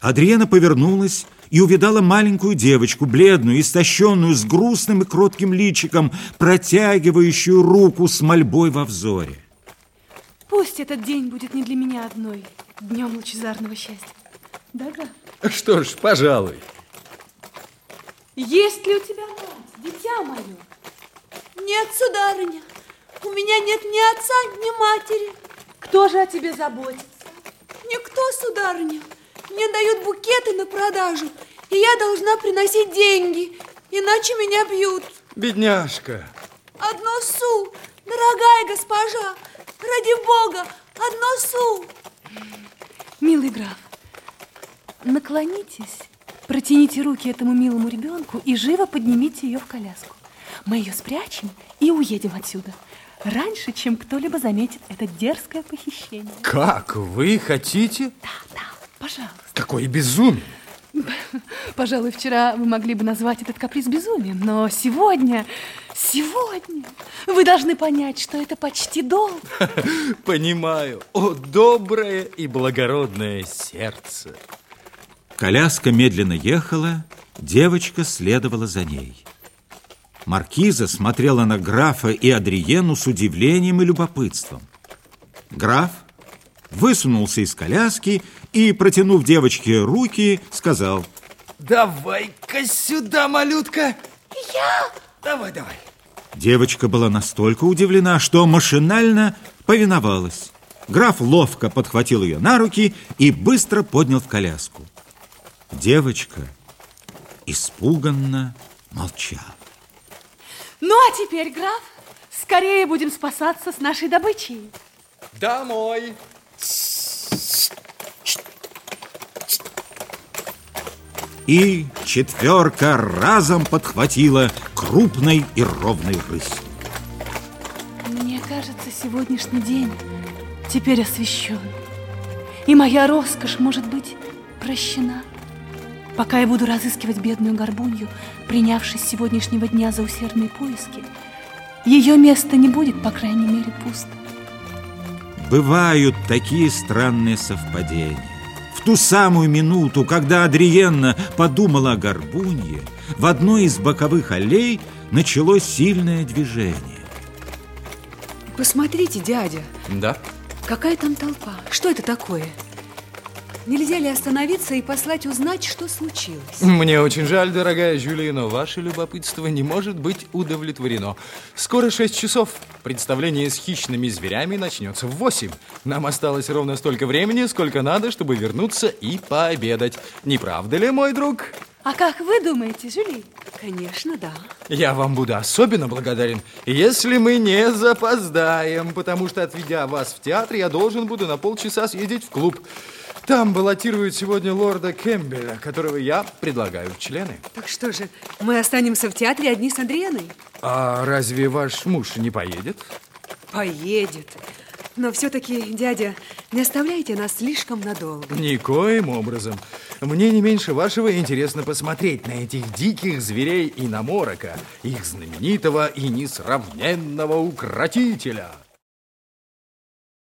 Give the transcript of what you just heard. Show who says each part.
Speaker 1: Адриена повернулась и увидала маленькую девочку, бледную, истощенную, с грустным и кротким личиком, протягивающую руку с мольбой во взоре.
Speaker 2: Пусть этот день будет не для меня одной, днем лучезарного счастья. Да, граф?
Speaker 3: Что ж, пожалуй.
Speaker 2: Есть ли у тебя мать, дитя мое?
Speaker 4: Нет, сударыня, у меня нет ни отца, ни матери.
Speaker 2: Кто же о тебе заботится?
Speaker 4: Никто, сударыня. Мне дают букеты на продажу, и я должна приносить деньги, иначе меня бьют.
Speaker 3: Бедняжка.
Speaker 4: Одно су, дорогая госпожа, ради бога, одно су.
Speaker 2: Милый граф, наклонитесь, протяните руки этому милому ребенку и живо поднимите ее в коляску. Мы ее спрячем и уедем отсюда раньше, чем кто-либо заметит это дерзкое похищение.
Speaker 3: Как? Вы хотите?
Speaker 2: Да, да, пожалуйста.
Speaker 3: Какое безумие!
Speaker 2: Пожалуй, вчера вы могли бы назвать этот каприз безумием, но сегодня, сегодня вы должны понять, что это почти долг.
Speaker 3: Понимаю. О, доброе и благородное сердце.
Speaker 1: Коляска медленно ехала, девочка следовала за ней. Маркиза смотрела на графа и Адриену с удивлением и любопытством. Граф высунулся из коляски и, протянув девочке руки, сказал
Speaker 3: Давай-ка сюда, малютка!
Speaker 4: Я?
Speaker 3: Давай, давай!
Speaker 1: Девочка была настолько удивлена, что машинально повиновалась. Граф ловко подхватил ее на руки и быстро поднял в коляску. Девочка испуганно молчала.
Speaker 2: Ну, а теперь, граф, скорее будем спасаться с нашей добычей.
Speaker 3: Домой
Speaker 1: И четверка разом подхватила крупной и ровной рысью.
Speaker 2: Мне кажется, сегодняшний день теперь освещен. И моя роскошь может быть прощена. Пока я буду разыскивать бедную горбунью, принявшись сегодняшнего дня за усердные поиски, ее место не будет, по крайней мере, пусто.
Speaker 1: Бывают такие странные совпадения. В ту самую минуту, когда Адриенна подумала о горбунье, в одной из боковых аллей началось сильное движение.
Speaker 5: Посмотрите, дядя.
Speaker 3: Да?
Speaker 5: Какая там толпа? Что это такое? Нельзя ли остановиться и послать узнать, что случилось?
Speaker 3: Мне очень жаль, дорогая Жюли, но ваше любопытство не может быть удовлетворено. Скоро 6 часов. Представление с хищными зверями начнется в 8. Нам осталось ровно столько времени, сколько надо, чтобы вернуться и пообедать. Не правда ли, мой друг?
Speaker 2: А как вы думаете, Жюли?
Speaker 5: Конечно, да.
Speaker 3: Я вам буду особенно благодарен, если мы не запоздаем, потому что, отведя вас в театр, я должен буду на полчаса съездить в клуб. Там баллотируют сегодня лорда Кэмпбеля, которого я предлагаю в члены.
Speaker 5: Так что же, мы останемся в театре одни с Андрианой?
Speaker 3: А разве ваш муж не поедет?
Speaker 5: Поедет. Но все-таки, дядя, не оставляйте нас слишком надолго.
Speaker 3: Никоим образом. Мне не меньше вашего интересно посмотреть на этих диких зверей и на морока, их знаменитого и несравненного укротителя.